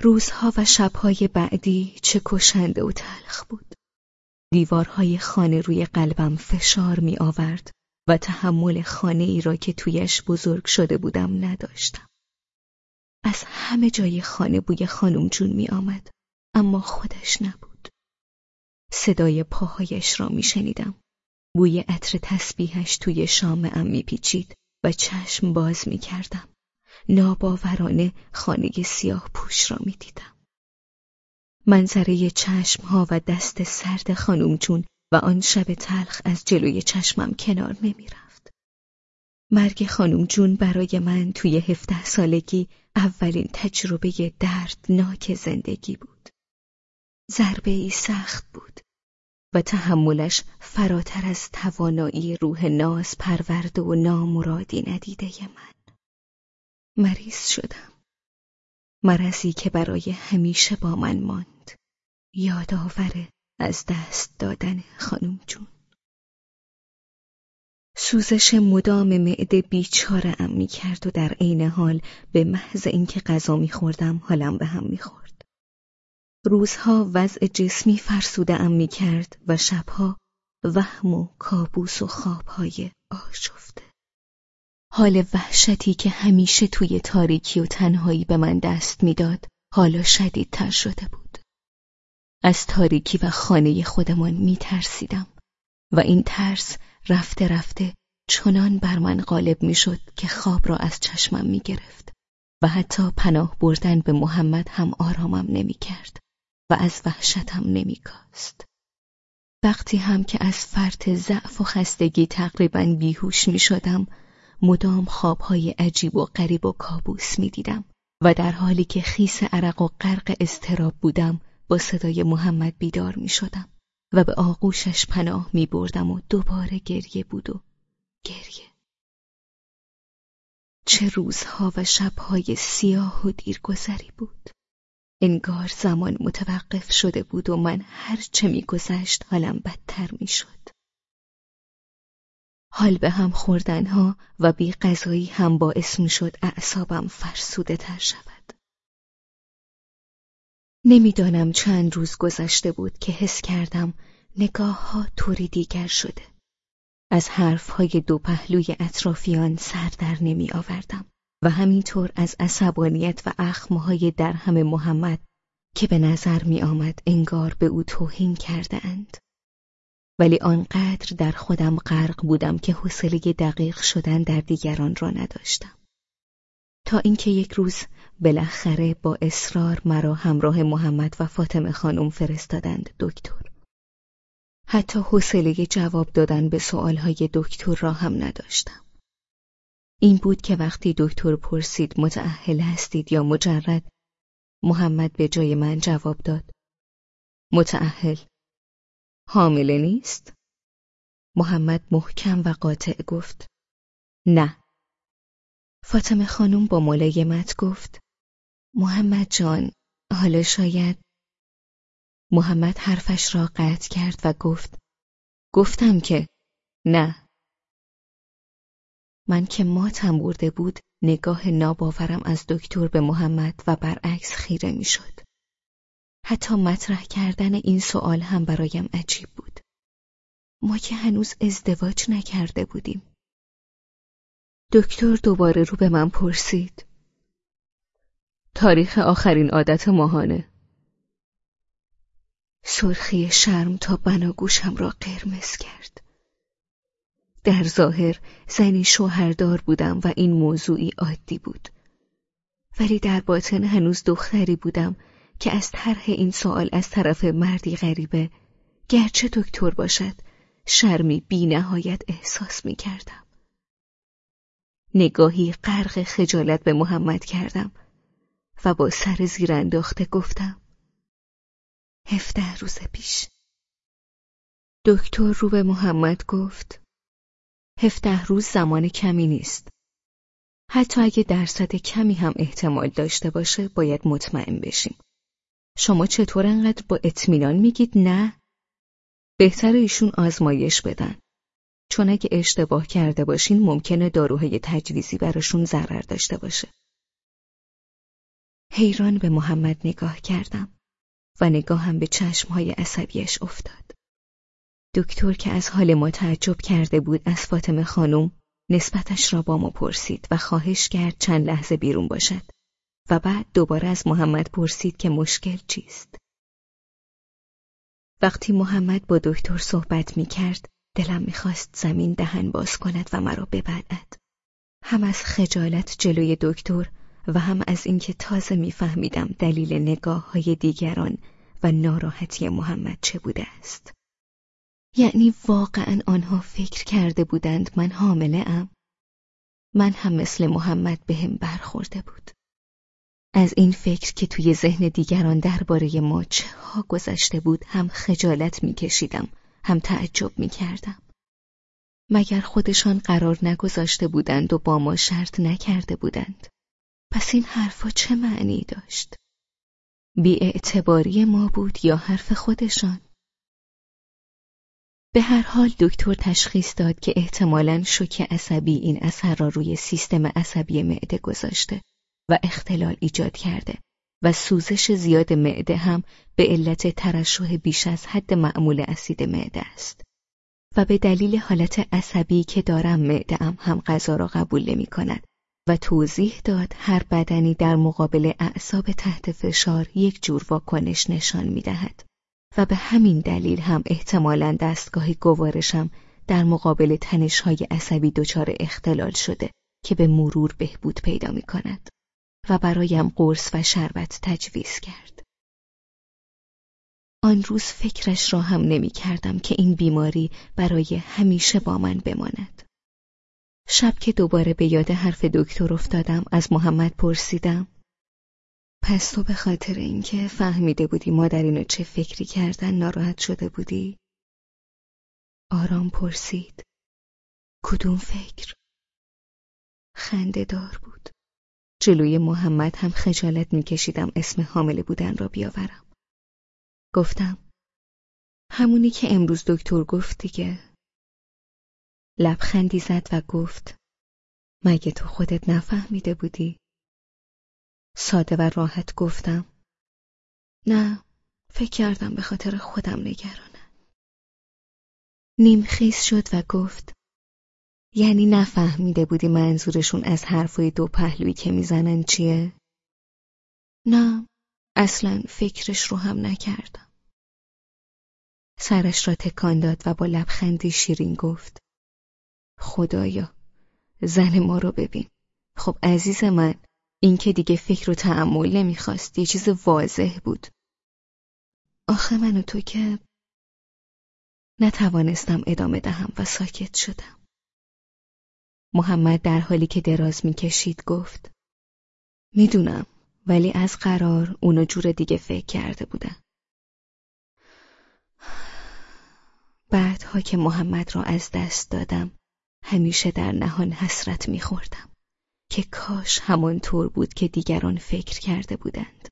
روزها و شبهای بعدی چه کشنده و تلخ بود. دیوارهای خانه روی قلبم فشار می آورد و تحمل خانه ای را که تویش بزرگ شده بودم نداشتم. از همه جای خانه بوی خانم جون می آمد اما خودش نبود. صدای پاهایش را می شنیدم. بوی عطر تسبیحش توی شامم می پیچید و چشم باز می کردم. ناباورانه خانه سیاه پوش را می دیدم. منظره چشمها و دست سرد خانم جون و آن شب تلخ از جلوی چشمم کنار نمی رفت. مرگ خانم جون برای من توی هفته سالگی اولین تجربه دردناک زندگی بود. ضربه ای سخت بود و تحملش فراتر از توانایی روح ناز پرورده و نامرادی ندیده من. مریض شدم. مرضی که برای همیشه با من ماند. یادآور از دست دادن خانم جون. سوزش مدام معده بیچاره ام می کرد و در عین حال به محض اینکه غذا می خوردم حالم به هم می خورد. روزها وضع جسمی فرسوده ام می کرد و شبها وهم و کابوس و خوابهای آشفته. حال وحشتی که همیشه توی تاریکی و تنهایی به من دست می‌داد حالا شدیدتر شده بود. از تاریکی و خانه خودمان می ترسیدم و این ترس رفته رفته چنان بر من غالب می شد که خواب را از چشمم می گرفت و حتی پناه بردن به محمد هم آرامم نمی کرد و از وحشتم نمی کاست. وقتی هم که از فرط ضعف و خستگی تقریبا بیهوش می شدم مدام خوابهای عجیب و غریب و کابوس می دیدم و در حالی که خیس عرق و غرق استراب بودم با صدای محمد بیدار می شدم و به آغوشش پناه می بردم و دوباره گریه بود و گریه. چه روزها و شبهای سیاه و دیرگذری بود. انگار زمان متوقف شده بود و من هر چه میگذشت حالم بدتر می‌شد. حال به هم خوردنها و بی غذایی هم باعث می‌شد اعصابم فرسوده تر شود. نمی‌دانم چند روز گذشته بود که حس کردم نگاه ها طوری دیگر شده. از حرفهای دو پهلوی اطرافیان سر در نمی آوردم و همینطور از عصبانیت و اخمهای درهم محمد که به نظر می آمد انگار به او توهین کرده اند. ولی آنقدر در خودم غرق بودم که حوصله دقیق شدن در دیگران را نداشتم. تا اینکه یک روز بالاخره با اصرار مرا همراه محمد و فاطمه خانم فرستادند دکتر. حتی حوصله جواب دادن به سؤالهای دکتر را هم نداشتم. این بود که وقتی دکتر پرسید متأهل هستید یا مجرد محمد به جای من جواب داد متأهل حامله نیست؟ محمد محکم و قاطع گفت. نه. فاطمه خانم با ملایمت گفت. محمد جان حالا شاید. محمد حرفش را قطع کرد و گفت. گفتم که نه. من که ماتم برده بود نگاه ناباورم از دکتر به محمد و برعکس خیره می‌شد. حتی مطرح کردن این سوال هم برایم عجیب بود. ما که هنوز ازدواج نکرده بودیم. دکتر دوباره رو به من پرسید. تاریخ آخرین عادت ماهانه. سرخی شرم تا بناگوشم را قرمز کرد. در ظاهر زنی شوهردار بودم و این موضوعی عادی بود. ولی در باطن هنوز دختری بودم که از طرح این سوال از طرف مردی غریبه گرچه دکتر باشد شرمی بی نهایت احساس می کردم. نگاهی غرق خجالت به محمد کردم و با سر زیر انداخته گفتم هفته روز پیش دکتر رو به محمد گفت هفته روز زمان کمی نیست. حتی اگه درصد کمی هم احتمال داشته باشه باید مطمئن بشیم. شما چطور انقدر با اطمینان میگید نه؟ بهتر ایشون آزمایش بدن. چون اگه اشتباه کرده باشین ممکنه داروهای تجویزی براشون ضرر داشته باشه. حیران به محمد نگاه کردم و نگاهم به چشمهای عصبیش افتاد. دکتر که از حال ما تعجب کرده بود از فاطمه خانم نسبتش را با ما پرسید و خواهش کرد چند لحظه بیرون باشد و بعد دوباره از محمد پرسید که مشکل چیست. وقتی محمد با دکتر صحبت می کرد دلم می‌خواست زمین دهن باز کند و مرا ببلد. هم از خجالت جلوی دکتر و هم از اینکه تازه میفهمیدم دلیل نگاه های دیگران و ناراحتی محمد چه بوده است. یعنی واقعا آنها فکر کرده بودند من حامله ام. من هم مثل محمد به هم برخورده بود. از این فکر که توی ذهن دیگران درباره ما چه ها گذشته بود هم خجالت میکشیدم هم تعجب می‌کردم. مگر خودشان قرار نگذاشته بودند و با ما شرط نکرده بودند. پس این حرفا چه معنی داشت؟ بی ما بود یا حرف خودشان؟ به هر حال دکتر تشخیص داد که احتمالاً شوک عصبی این اثر را روی سیستم عصبی معده گذاشته و اختلال ایجاد کرده و سوزش زیاد معده هم به علت ترشح بیش از حد معمول اسید معده است و به دلیل حالت عصبی که دارم معده هم, هم غذا را قبول نمی کند و توضیح داد هر بدنی در مقابل اعصاب تحت فشار یک جور واکنش نشان می دهد. و به همین دلیل هم احتمالا دستگاه گوارشم در مقابل تنشهای عصبی دچار اختلال شده که به مرور بهبود پیدا می کند و برایم قرص و شربت تجویز کرد. آن روز فکرش را هم نمی کردم که این بیماری برای همیشه با من بماند. شب که دوباره به یاد حرف دکتر افتادم از محمد پرسیدم پس تو به خاطر اینکه فهمیده بودی مادرینو چه فکری کردن ناراحت شده بودی؟ آرام پرسید کدوم فکر؟ خنده دار بود جلوی محمد هم خجالت میکشیدم اسم حامله بودن را بیاورم. گفتم همونی که امروز دکتر گفت دیگه. لبخندی زد و گفت مگه تو خودت نفهمیده بودی؟ ساده و راحت گفتم نه فکر کردم به خاطر خودم نگرانم. نیمخیز شد و گفت یعنی نفهمیده بودی منظورشون از حرفای دو پهلویی که می‌زنن چیه؟ نه اصلا فکرش رو هم نکردم. سرش را تکان داد و با لبخندی شیرین گفت خدایا زن ما رو ببین. خب عزیز من این که دیگه فکر و تعمل نمی‌خواست یه چیز واضح بود. آخه من و تو که نتوانستم ادامه دهم و ساکت شدم. محمد در حالی که دراز می‌کشید گفت می‌دونم ولی از قرار اونو جور دیگه فکر کرده بودم بعدها که محمد را از دست دادم همیشه در نهان حسرت میخوردم که کاش همانطور بود که دیگران فکر کرده بودند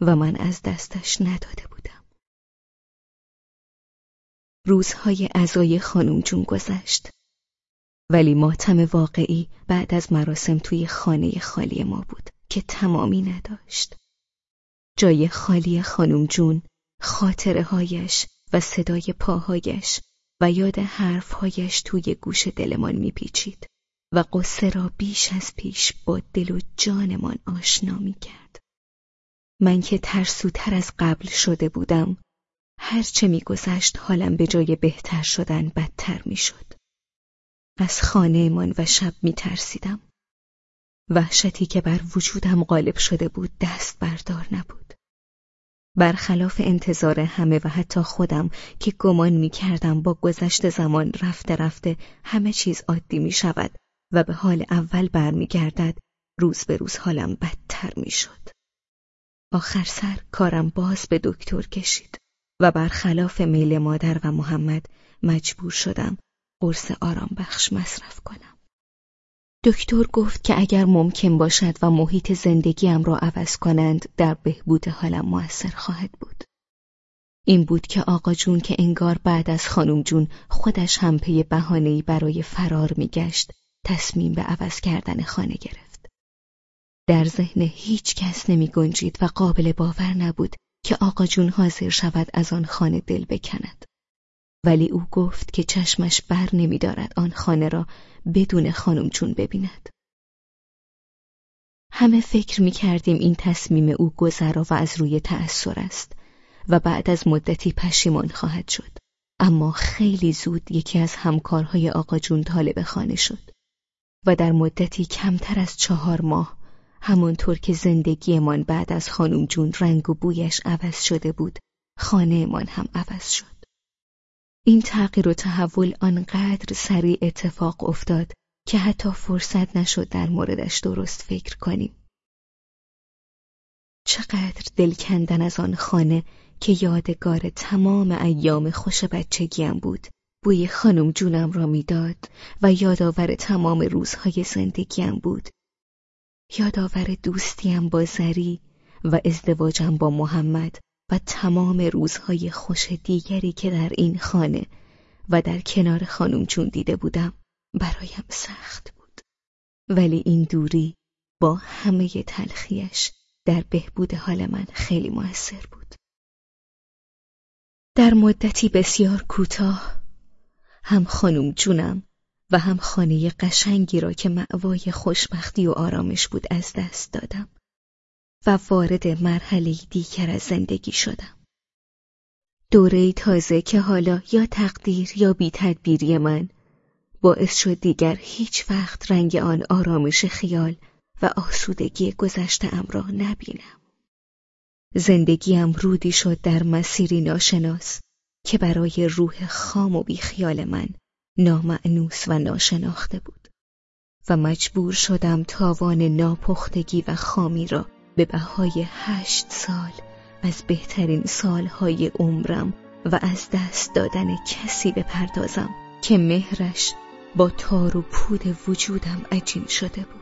و من از دستش نداده بودم. روزهای ازای خانم جون گذشت ولی ماتم واقعی بعد از مراسم توی خانه خالی ما بود که تمامی نداشت. جای خالی خانم جون خاطره هایش و صدای پاهایش و یاد حرفهایش توی گوش دلمان میپیچید و قصه را بیش از پیش با دل و جانمان آشنا می‌کرد. من که ترسوتر از قبل شده بودم هرچه میگذشت حالم به جای بهتر شدن بدتر می‌شد. از خانهمان و شب میترسیدم. وحشتی که بر وجودم غالب شده بود دست بردار نبود. برخلاف انتظار همه و حتی خودم که گمان می کردم با گذشت زمان رفته رفته همه چیز عادی می شود و به حال اول برمیگردد روز به روز حالم بدتر می شد. آخر سر کارم باز به دکتر کشید و برخلاف میل مادر و محمد مجبور شدم قرص آرام بخش مصرف کنم. دکتر گفت که اگر ممکن باشد و محیط زندگیم را عوض کنند در بهبود حالم موثر خواهد بود. این بود که آقا جون که انگار بعد از خانم جون خودش هم پی بهانه‌ای برای فرار میگشت تصمیم به عوض کردن خانه گرفت. در ذهن هیچ کس نمی گنجید و قابل باور نبود که آقا جون حاضر شود از آن خانه دل بکند. ولی او گفت که چشمش بر نمی دارد آن خانه را بدون خانم جون ببیند. همه فکر می کردیم این تصمیم او گذرا و از روی تأثیر است و بعد از مدتی پشیمان خواهد شد. اما خیلی زود یکی از همکارهای آقا جون طالب خانه شد و در مدتی کمتر از چهار ماه همانطور که زندگیمان بعد از خانم جون رنگ و بویش عوض شده بود خانهمان هم عوض شد. این تغییر و تحول آنقدر سریع اتفاق افتاد که حتی فرصت نشد در موردش درست فکر کنیم. چقدر دل کندن از آن خانه که یادگار تمام ایام خوش بچگیم بود بوی خانم جونم را می‌داد و یادآور تمام روزهای زندگیم بود یادآور دوستیم با زری و ازدواجم با محمد و تمام روزهای خوش دیگری که در این خانه و در کنار خانم چون دیده بودم برایم سخت بود. ولی این دوری با همه تلخیش در بهبود حال من خیلی موثر بود. در مدتی بسیار کوتاه هم خانم جونم و هم خانه قشنگی را که معوای خوشبختی و آرامش بود از دست دادم. و وارد مرحله دیگر از زندگی شدم. دوره تازه که حالا یا تقدیر یا بی تدبیری من باعث شد دیگر هیچ وقت رنگ آن آرامش خیال و آسودگی گذشته ام را نبینم. زندگیم رودی شد در مسیری ناشناس که برای روح خام و بیخیال من نامعنوس و ناشناخته بود و مجبور شدم تاوان ناپختگی و خامی را به بهای هشت سال از بهترین سالهای عمرم و از دست دادن کسی بپردازم که مهرش با تار و پود وجودم عجین شده بود.